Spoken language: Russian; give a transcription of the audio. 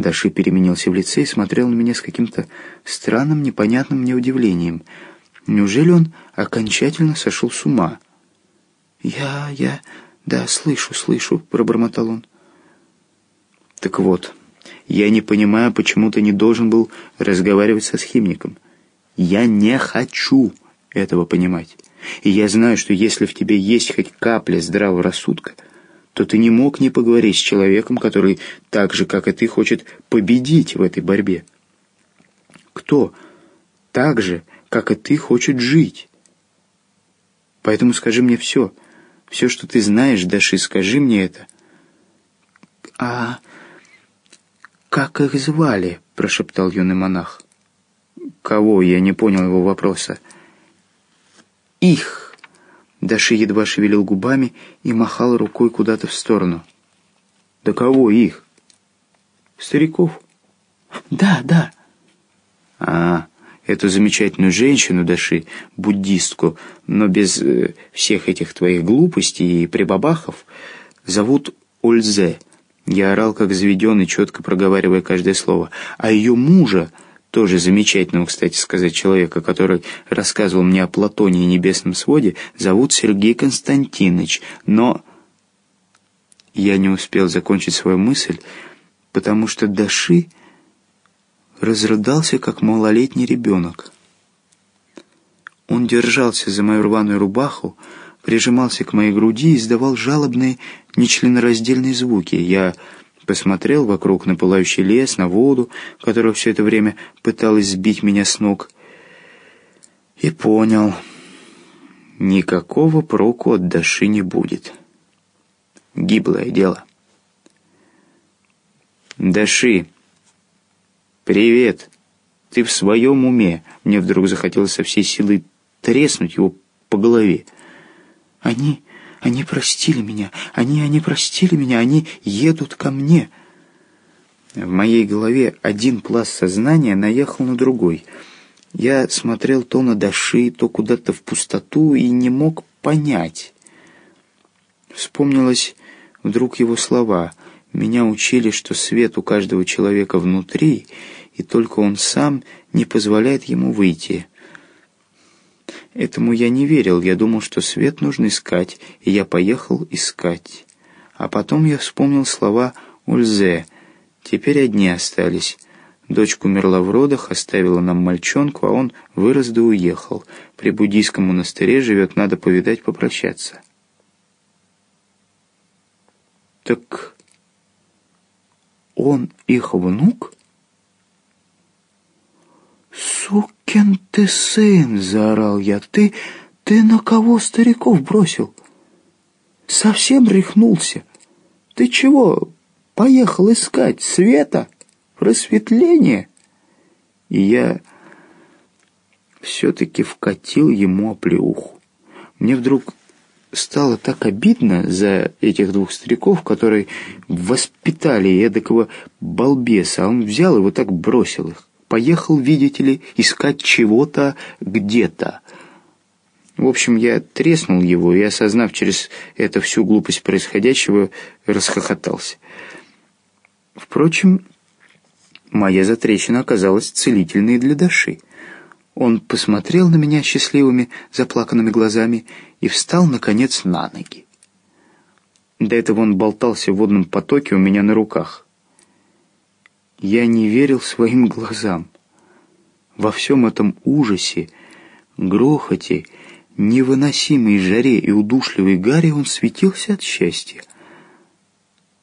Даши переменился в лице и смотрел на меня с каким-то странным, непонятным мне удивлением. Неужели он окончательно сошел с ума? «Я... я... да, слышу, слышу», — пробормотал он. «Так вот, я не понимаю, почему ты не должен был разговаривать со схимником. Я не хочу этого понимать. И я знаю, что если в тебе есть хоть капля здравого рассудка, то ты не мог не поговорить с человеком, который так же, как и ты, хочет победить в этой борьбе. Кто так же, как и ты, хочет жить? Поэтому скажи мне все, все, что ты знаешь, Даши, скажи мне это. А как их звали? прошептал юный монах. Кого? Я не понял его вопроса. Их. Даши едва шевелил губами и махал рукой куда-то в сторону. «Да кого их?» «Стариков?» «Да, да». «А, эту замечательную женщину, Даши, буддистку, но без э, всех этих твоих глупостей и прибабахов, зовут Ользе». Я орал, как заведенный, четко проговаривая каждое слово. «А ее мужа...» тоже замечательного, кстати сказать, человека, который рассказывал мне о Платоне и небесном своде, зовут Сергей Константинович, но... Я не успел закончить свою мысль, потому что Даши разрыдался, как малолетний ребенок. Он держался за мою рваную рубаху, прижимался к моей груди и издавал жалобные, нечленораздельные звуки. Я посмотрел вокруг на пылающий лес, на воду, которая все это время пыталась сбить меня с ног, и понял, никакого проку от Даши не будет. Гиблое дело. Даши, привет! Ты в своем уме? Мне вдруг захотелось со всей силы треснуть его по голове. Они они простили меня, они, они простили меня, они едут ко мне. В моей голове один пласт сознания наехал на другой. Я смотрел то на Даши, то куда-то в пустоту и не мог понять. Вспомнилось вдруг его слова. Меня учили, что свет у каждого человека внутри, и только он сам не позволяет ему выйти. Этому я не верил, я думал, что свет нужно искать, и я поехал искать. А потом я вспомнил слова Ульзе. Теперь одни остались. Дочка умерла в родах, оставила нам мальчонку, а он вырос да уехал. При буддийском монастыре живет, надо повидать, попрощаться. Так он их внук? «Сукин ты сын!» — заорал я. «Ты... ты на кого стариков бросил? Совсем рехнулся? Ты чего, поехал искать света, просветления?» И я все-таки вкатил ему оплеуху. Мне вдруг стало так обидно за этих двух стариков, которые воспитали эдакого балбеса, а он взял и вот так бросил их поехал, видите ли, искать чего-то где-то. В общем, я треснул его и, осознав через это всю глупость происходящего, расхохотался. Впрочем, моя затрещина оказалась целительной для Даши. Он посмотрел на меня счастливыми, заплаканными глазами и встал, наконец, на ноги. До этого он болтался в водном потоке у меня на руках. Я не верил своим глазам. Во всем этом ужасе, грохоте, невыносимой жаре и удушливой гаре он светился от счастья.